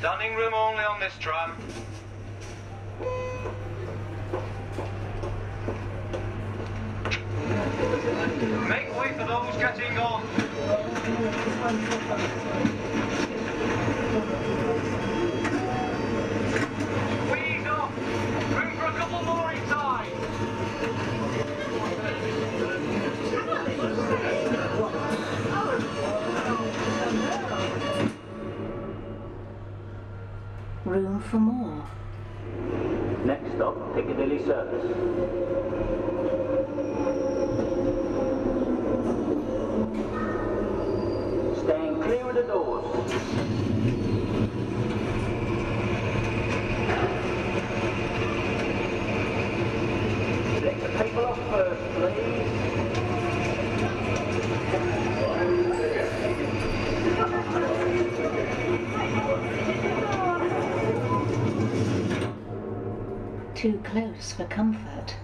Standing room only on this tram. Make way for those getting on. Room for more. Next stop, Piccadilly Circus. Staying clear of the doors. Let the people off first, please. Too close for comfort.